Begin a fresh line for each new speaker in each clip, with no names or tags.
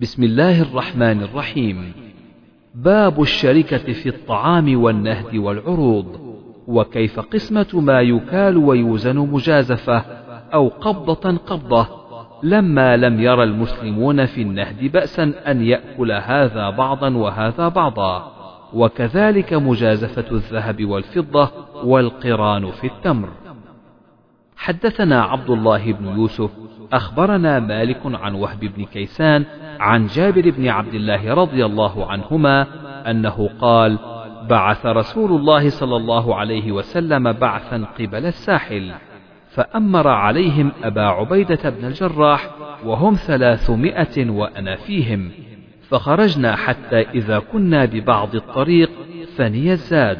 بسم الله الرحمن الرحيم. باب الشركة في الطعام والنهد والعروض وكيف قسمة ما يكال ويوزن مجازفة أو قبضة قبضة لما لم ير المسلمون في النهد بأسا أن يأكل هذا بعضا وهذا بعضا وكذلك مجازفة الذهب والفضة والقران في التمر. حدثنا عبد الله بن يوسف أخبرنا مالك عن وهب بن كيسان عن جابر بن عبد الله رضي الله عنهما أنه قال بعث رسول الله صلى الله عليه وسلم بعثا قبل الساحل فأمر عليهم أبا عبيدة بن الجراح وهم ثلاثمائة وأنا فيهم فخرجنا حتى إذا كنا ببعض الطريق فني الزاد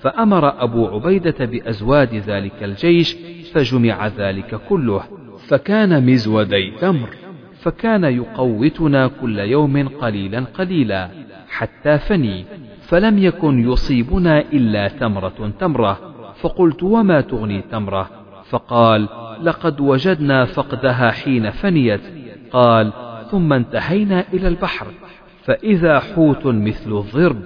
فأمر أبو عبيدة بأزواد ذلك الجيش فجمع ذلك كله. فكان مزودي تمر فكان يقوتنا كل يوم قليلا قليلا حتى فني فلم يكن يصيبنا إلا تمرة تمرة. فقلت وما تغني تمرة؟ فقال لقد وجدنا فقدها حين فنيت. قال ثم انتهينا إلى البحر فإذا حوت مثل الضرب.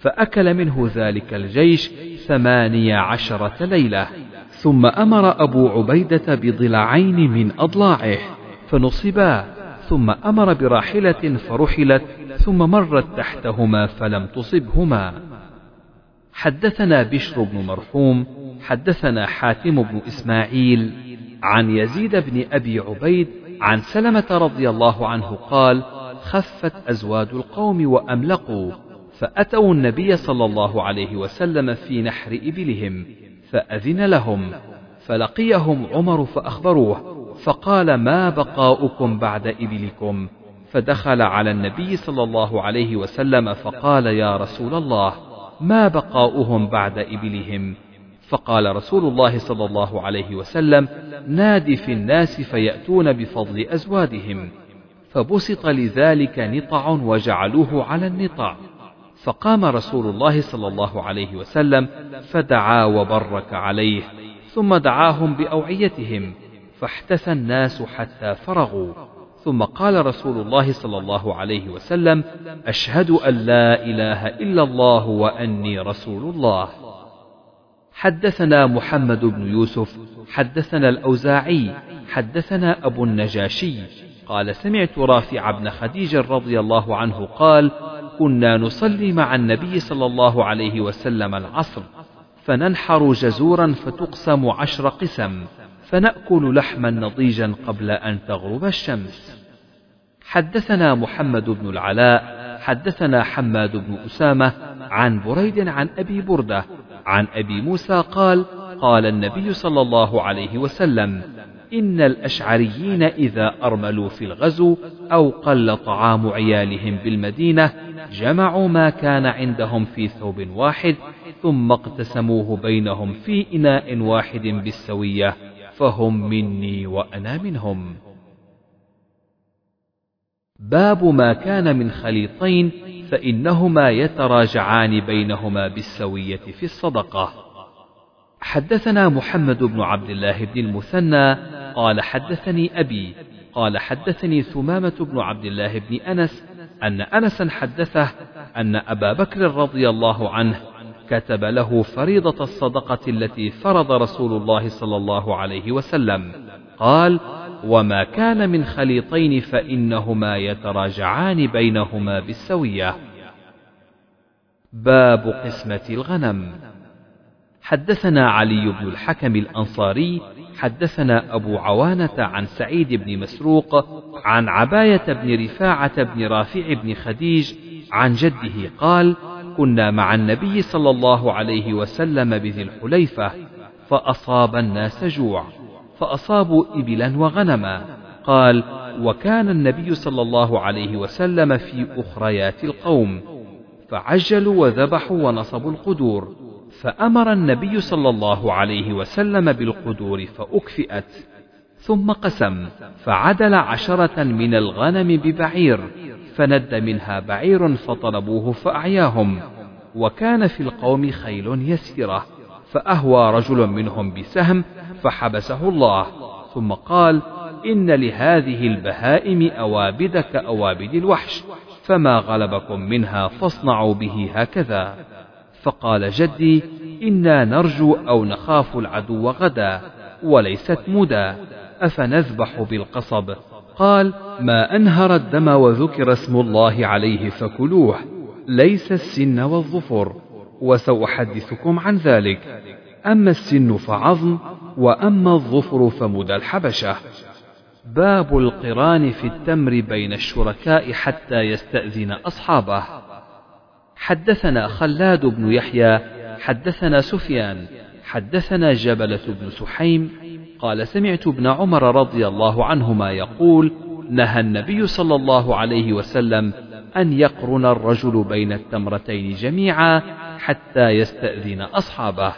فأكل منه ذلك الجيش ثمانية عشرة ليلة. ثم أمر أبو عبيدة بضلعين من أضلاعه فنصبا ثم أمر براحلة فرحلت ثم مرت تحتهما فلم تصبهما. حدثنا بشر بن مرحوم حدثنا حاتم بن إسماعيل عن يزيد بن أبي عبيد عن سلمة رضي الله عنه قال خفت أزواد القوم وأملقوا فأتوا النبي صلى الله عليه وسلم في نحر إبلهم فأذن لهم. فلقيهم عمر فأخبروه فقال ما بقاؤكم بعد إبلكم؟ فدخل على النبي صلى الله عليه وسلم فقال يا رسول الله ما بقاؤهم بعد إبلهم؟ فقال رسول الله صلى الله عليه وسلم نادي في الناس فيأتون بفضل أزوادهم فبسط لذلك نطع وجعلوه على النطع فقام رسول الله صلى الله عليه وسلم فدعا وبرك عليه ثم دعاهم بأوعيتهم فاحتث الناس حتى فرغوا. ثم قال رسول الله صلى الله عليه وسلم أشهد أن لا إله إلا الله وأني رسول الله. حدثنا محمد بن يوسف حدثنا الأوزاعي حدثنا أبو النجاشي قال سمعت رافع بن خديج رضي الله عنه قال كنا نصلي مع النبي صلى الله عليه وسلم العصر فننحر جزورا فتقسم عشر قسم فنأكل لحما نضيجا قبل أن تغرب الشمس. حدثنا محمد بن العلاء حدثنا حماد بن أسامة عن بريد عن أبي بردة عن أبي موسى قال قال النبي صلى الله عليه وسلم إن الأشعريين إذا أرملوا في الغزو أو قل طعام عيالهم بالمدينة جمعوا ما كان عندهم في ثوب واحد ثم اقتسموه بينهم في إناء واحد بالسوية فهم مني وأنا منهم. باب ما كان من خليطين فإنهما يتراجعان بينهما بالسوية في الصدقة. حدثنا محمد بن عبد الله بن المثنى قال حدثني أبي قال حدثني ثمامة بن عبد الله بن أنس أن أنسا حدثه أن أبا بكر رضي الله عنه كتب له فريضة الصدقة التي فرض رسول الله صلى الله عليه وسلم. قال وما كان من خليطين فإنهما يتراجعان بينهما بالسوية. باب قسمة الغنم. حدثنا علي بن الحكم الأنصاري حدثنا أبو عوانة عن سعيد بن مسروق عن عباية بن رفاعة بن رافع بن خديج عن جده قال كنا مع النبي صلى الله عليه وسلم بذي الحليفة فأصاب الناس جوع فأصابوا إبلا وغنما. قال وكان النبي صلى الله عليه وسلم في أخريات القوم فعجلوا وذبحوا ونصبوا القدور. فأمر النبي صلى الله عليه وسلم بالقدور فأكفئت ثم قسم فعدل عشرة من الغنم ببعير فند منها بعير فطلبوه فأعياهم وكان في القوم خيل يسيرة فأهوى رجل منهم بسهم فحبسه الله ثم قال إن لهذه البهائم أوابد كأوابد الوحش فما غلبكم منها فاصنعوا به هكذا. فقال جدي إنا نرجو أو نخاف العدو غدا وليست مدى أفنذبح بالقصب؟ قال ما أنهر الدم وذكر اسم الله عليه فكلوه ليس السن والظفر وسأحدثكم عن ذلك. أما السن فعظم وأما الظفر فمدى الحبشة. باب القران في التمر بين الشركاء حتى يستأذن أصحابه. حدثنا خلاد بن يحيى حدثنا سفيان حدثنا جبلة بن سحيم قال سمعت ابن عمر رضي الله عنهما يقول نهى النبي صلى الله عليه وسلم أن يقرن الرجل بين التمرتين جميعا حتى يستأذن أصحابه.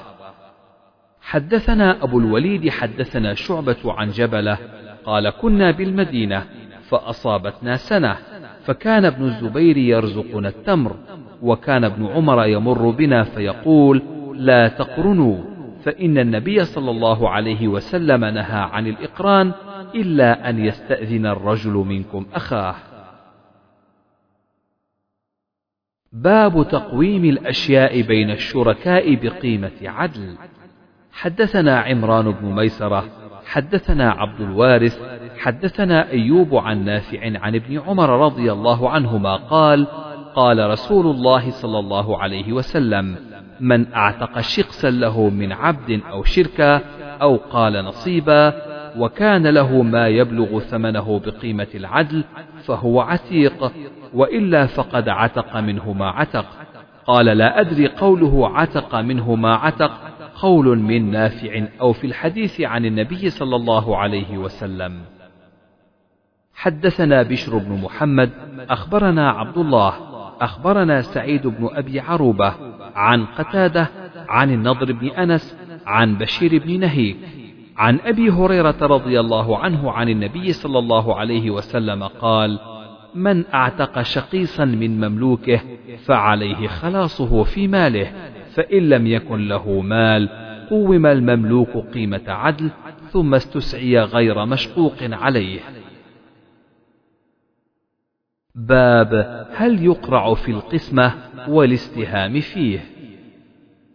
حدثنا أبو الوليد حدثنا شعبة عن جبلة قال كنا بالمدينة فأصابتنا سنة فكان ابن الزبير يرزقنا التمر وكان ابن عمر يمر بنا فيقول لا تقرنوا فإن النبي صلى الله عليه وسلم نهى عن الإقران إلا أن يستأذن الرجل منكم أخاه. باب تقويم الأشياء بين الشركاء بقيمة عدل. حدثنا عمران بن ميسرة حدثنا عبد الوارث حدثنا أيوب عن نافع عن ابن عمر رضي الله عنهما قال قال رسول الله صلى الله عليه وسلم من أعتق شقسا له من عبد أو شركة أو قال نصيبا وكان له ما يبلغ ثمنه بقيمة العدل فهو عتيق وإلا فقد عتق منه ما عتق. قال لا أدري قوله عتق منه ما عتق قول من نافع أو في الحديث عن النبي صلى الله عليه وسلم. حدثنا بشر بن محمد أخبرنا عبد الله أخبرنا سعيد بن أبي عروبة عن قتادة عن النضر بن أنس عن بشير بن نهيك عن أبي هريرة رضي الله عنه عن النبي صلى الله عليه وسلم قال من أعتق شقيصا من مملوكه فعليه خلاصه في ماله فإن لم يكن له مال قوم المملوك قيمة عدل ثم استسعي غير مشقوق عليه. باب هل يقرع في القسمة والاستهام فيه.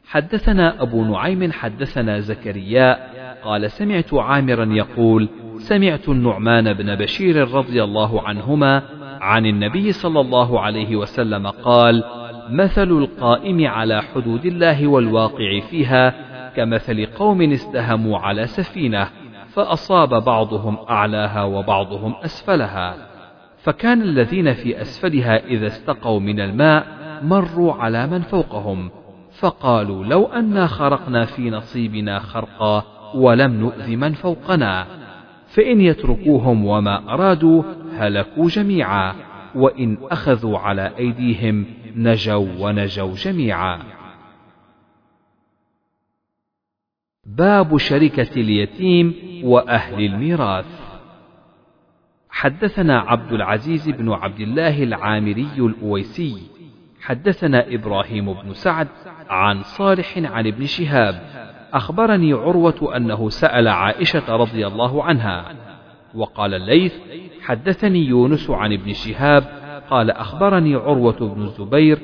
حدثنا أبو نعيم حدثنا زكريا قال سمعت عامرا يقول سمعت النعمان بن بشير رضي الله عنهما عن النبي صلى الله عليه وسلم قال مثل القائم على حدود الله والواقع فيها كمثل قوم استهموا على سفينة فأصاب بعضهم أعلاها وبعضهم أسفلها. فكان الذين في أسفلها إذا استقوا من الماء مروا على من فوقهم فقالوا لو أنا خرقنا في نصيبنا خرقا ولم نؤذ من فوقنا فإن يتركوهم وما أرادوا هلكوا جميعا وإن أخذوا على أيديهم نجوا ونجوا جميعا. باب شركة اليتيم وأهل الميراث. حدثنا عبد العزيز بن عبد الله العامري الأويسي حدثنا إبراهيم بن سعد عن صالح عن ابن شهاب أخبرني عروة أنه سأل عائشة رضي الله عنها وقال الليث حدثني يونس عن ابن شهاب قال أخبرني عروة بن الزبير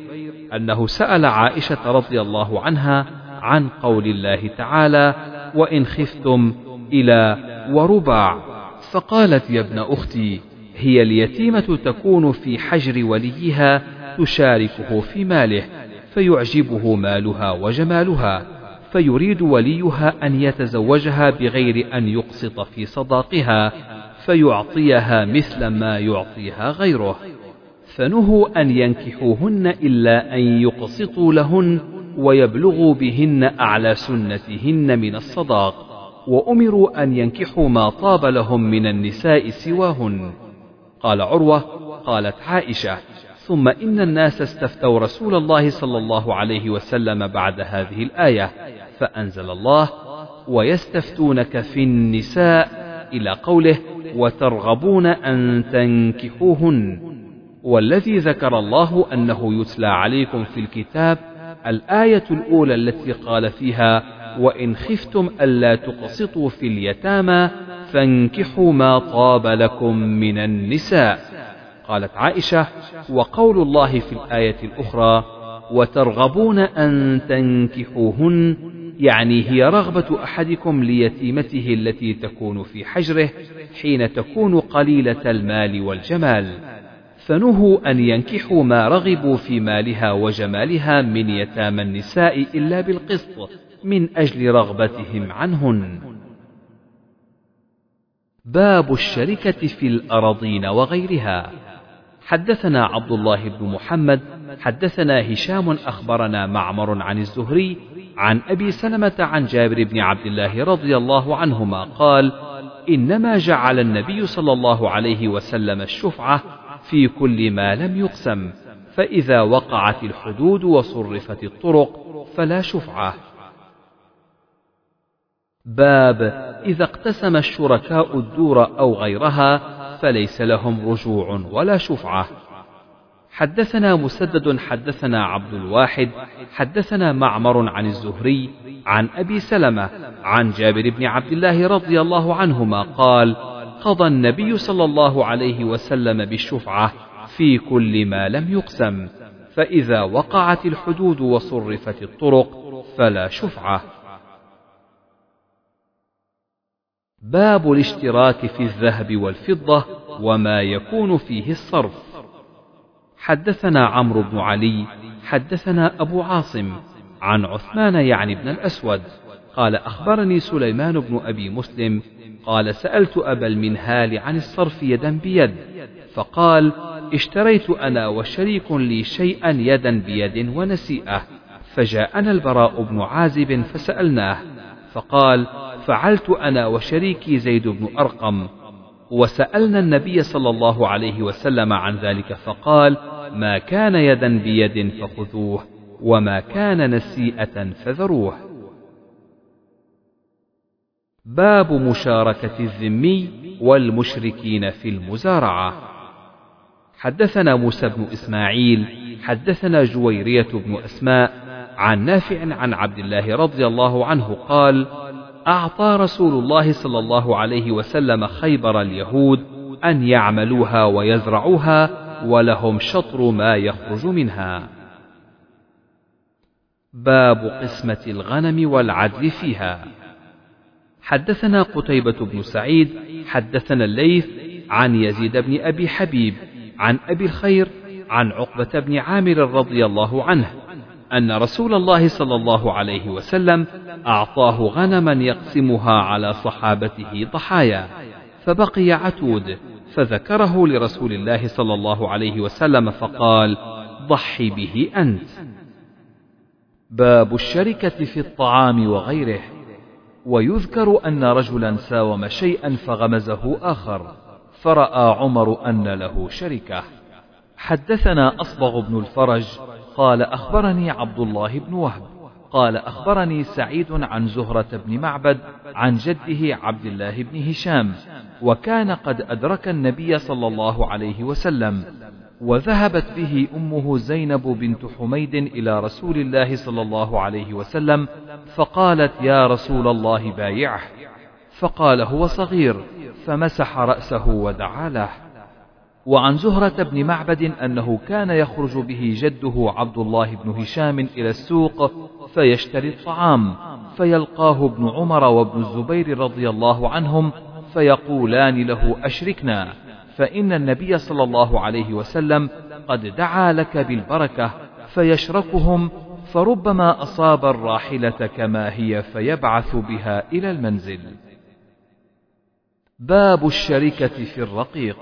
أنه سأل عائشة رضي الله عنها عن قول الله تعالى وإن خفتم إلى ورباع فقالت يا ابن أختي هي اليتيمة تكون في حجر وليها تشاركه في ماله فيعجبه مالها وجمالها فيريد وليها أن يتزوجها بغير أن يقسط في صداقها فيعطيها مثل ما يعطيها غيره. فنهوا أن ينكحوهن إلا أن يقسطوا لهن ويبلغوا بهن أعلى سنتهن من الصداق. وأمروا أن ينكحوا ما طاب لهم من النساء سواهن. قال عروة قالت عائشة ثم إن الناس استفتوا رسول الله صلى الله عليه وسلم بعد هذه الآية فأنزل الله ويستفتونك في النساء إلى قوله وترغبون أن تنكحوهن والذي ذكر الله أنه يتلى عليكم في الكتاب الآية الأولى التي قال فيها وإن خفتم ألا تقسطوا في اليتامى فانكحوا ما طاب لكم من النساء. قالت عائشة وقول الله في الآية الأخرى وترغبون أن تنكحوهن يعني هي رغبة أحدكم ليتيمته التي تكون في حجره حين تكون قليلة المال والجمال. فنهوا أن ينكحوا ما رغبوا في مالها وجمالها من يتامى النساء إلا بالقسط. من أجل رغبتهم عنهن. باب الشركة في الأراضين وغيرها. حدثنا عبد الله بن محمد، حدثنا هشام أخبرنا معمر عن الزهري، عن أبي سلمة عن جابر بن عبد الله رضي الله عنهما قال: إنما جعل النبي صلى الله عليه وسلم الشفعة في كل ما لم يقسم فإذا وقعت الحدود وصرفت الطرق فلا شفعة باب إذا اقتسم الشركاء الدور أو غيرها فليس لهم رجوع ولا شفعة. حدثنا مسدد حدثنا عبد الواحد حدثنا معمر عن الزهري عن أبي سلمة عن جابر بن عبد الله رضي الله عنهما قال قضى النبي صلى الله عليه وسلم بالشفعة في كل ما لم يقسم فإذا وقعت الحدود وصرفت الطرق فلا شفعة. باب الاشتراك في الذهب والفضة وما يكون فيه الصرف. حدثنا عمرو بن علي حدثنا أبو عاصم عن عثمان يعني بن الأسود قال أخبرني سليمان بن أبي مسلم قال سألت أبا المنهال عن الصرف يدا بيد فقال اشتريت أنا وشريك لي شيئا يدا بيد ونسيئة. فجاءنا البراء بن عازب فسألناه فقال فعلت أنا وشريكي زيد بن أرقم. وسألنا النبي صلى الله عليه وسلم عن ذلك فقال ما كان يدا بيد فخذوه وما كان نسيئة فذروه. باب مشاركة الذمي والمشركين في المزارعة. حدثنا موسى بن إسماعيل حدثنا جويرية بن أسماء عن نافع عن عبد الله رضي الله عنه قال أعطى رسول الله صلى الله عليه وسلم خيبر اليهود أن يعملوها ويزرعوها ولهم شطر ما يخرج منها. باب قسمة الغنم والعدل فيها. حدثنا قتيبة بن سعيد، حدثنا الليث عن يزيد بن أبي حبيب، عن أبي الخير، عن عقبة بن عامر رضي الله عنه، أن رسول الله صلى الله عليه وسلم أعطاه غنما يقسمها على صحابته ضحايا فبقي عتود فذكره لرسول الله صلى الله عليه وسلم فقال ضح به أنت. باب الشركة في الطعام وغيره. ويذكر أن رجلا ساوم شيئا فغمزه آخر فرأى عمر أن له شركة. حدثنا أصبغ بن الفرج قال أخبرني عبد الله بن وهب. قال أخبرني سعيد عن زهرة بن معبد عن جده عبد الله بن هشام وكان قد أدرك النبي صلى الله عليه وسلم وذهبت به أمه زينب بنت حميد إلى رسول الله صلى الله عليه وسلم فقالت يا رسول الله بايعه. فقال هو صغير. فمسح رأسه ودعا له. وعن زهرة بن معبد أنه كان يخرج به جده عبد الله بن هشام إلى السوق فيشتري الطعام فيلقاه ابن عمر وابن الزبير رضي الله عنهم فيقولان له أشركنا فإن النبي صلى الله عليه وسلم قد دعا لك بالبركة فيشركهم فربما أصاب الراحلة كما هي فيبعث بها إلى المنزل. باب الشركة في الرقيق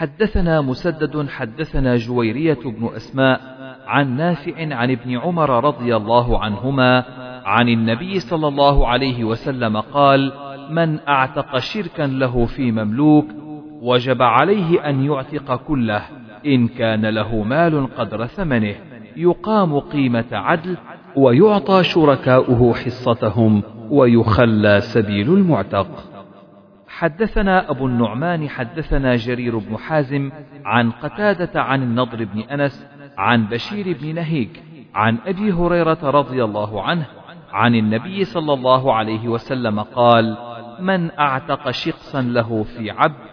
حدثنا مسدد حدثنا جويرية بن أسماء عن نافع عن ابن عمر رضي الله عنهما عن النبي صلى الله عليه وسلم قال من أعتق شركا له في مملوك وجب عليه أن يعتق كله إن كان له مال قدر ثمنه يقام قيمة عدل ويعطى شركاؤه حصتهم ويخلى سبيل المعتق. حدثنا أبو النعمان حدثنا جرير بن حازم عن قتادة عن النضر بن أنس عن بشير بن نهيك عن أبي هريرة رضي الله عنه عن النبي صلى الله عليه وسلم قال من أعتق شقصا له في عبد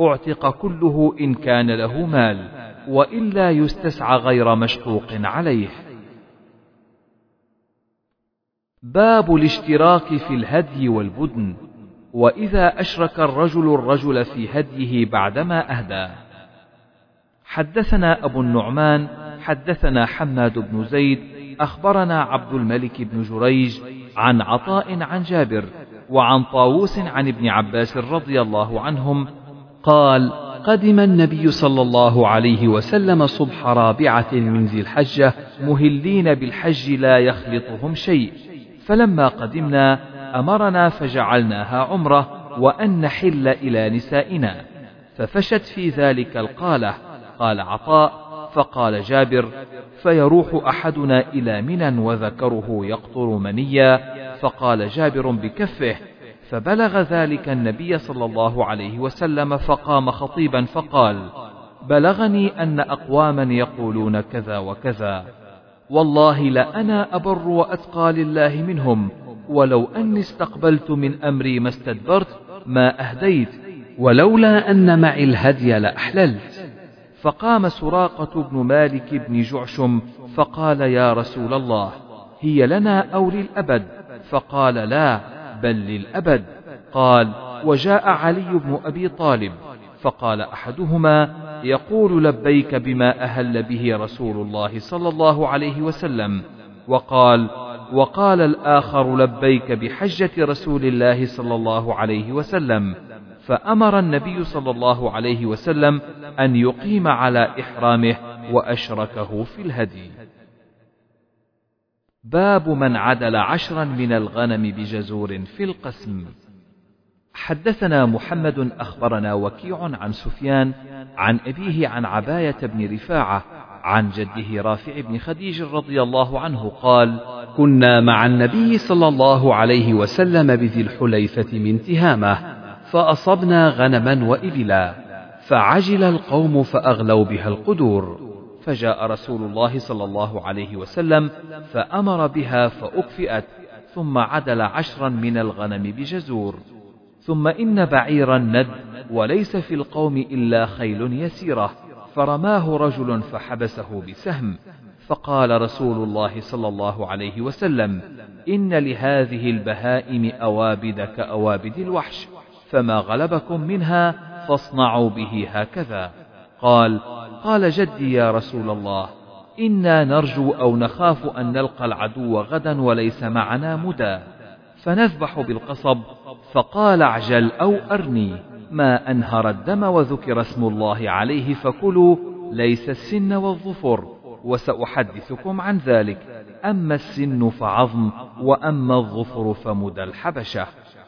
أعتق كله إن كان له مال وإلا يستسعى غير مشقوق عليه. باب الاشتراك في الهدي والبدن. وإذا أشرك الرجل الرجل في هديه بعدما أهدى. حدثنا أبو النعمان حدثنا حماد بن زيد أخبرنا عبد الملك بن جريج عن عطاء عن جابر وعن طاووس عن ابن عباس رضي الله عنهم قال قدم النبي صلى الله عليه وسلم صبح رابعة من ذي الحجة مهلين بالحج لا يخلطهم شيء فلما قدمنا أمرنا فجعلناها عمرة وأن نحل إلى نسائنا. ففشت في ذلك القالة. قال عطاء فقال جابر فيروح أحدنا إلى منى وذكره يقطر منيا. فقال جابر بكفه فبلغ ذلك النبي صلى الله عليه وسلم فقام خطيبا فقال بلغني أن أقواما يقولون كذا وكذا. والله لأنا أبر وأتقى لله منهم ولو أني استقبلت من أمري ما استدبرت ما أهديت ولولا أن معي الهدي لأحللت. فقام سراقة بن مالك بن جعشم فقال يا رسول الله هي لنا أو للأبد؟ فقال لا بل للأبد. قال وجاء علي بن أبي طالب. فقال أحدهما يقول لبيك بما أهل به رسول الله صلى الله عليه وسلم. وقال وقال الآخر لبيك بحجة رسول الله صلى الله عليه وسلم فأمر النبي صلى الله عليه وسلم أن يقيم على إحرامه وأشركه في الهدي. باب من عدل عشرا من الغنم بجزور في القسم. حدثنا محمد أخبرنا وكيع عن سفيان عن أبيه عن عباية بن رفاعة عن جده رافع بن خديج رضي الله عنه قال: كنا مع النبي صلى الله عليه وسلم بذي الحليفة من تهامة فأصبنا غنما وإبلا فعجل القوم فأغلوا بها القدور فجاء رسول الله صلى الله عليه وسلم فأمر بها فأكفئت ثم عدل عشرا من الغنم بجزور ثم إن بعيرا ند وليس في القوم إلا خيل يسيرة فرماه رجل فحبسه بسهم فقال رسول الله صلى الله عليه وسلم إن لهذه البهائم أوابد كأوابد الوحش فما غلبكم منها فاصنعوا به هكذا. قال قال جدي يا رسول الله إنا نرجو أو نخاف أن نلقى العدو غدا وليس معنا مدى. فنذبح بالقصب فقال اعجل أو أرني. ما أنهر الدم وذكر اسم الله عليه فكلوا ليس السن والظفر وسأحدثكم عن ذلك. أما السن فعظم وأما الظفر فمدى الحبشة.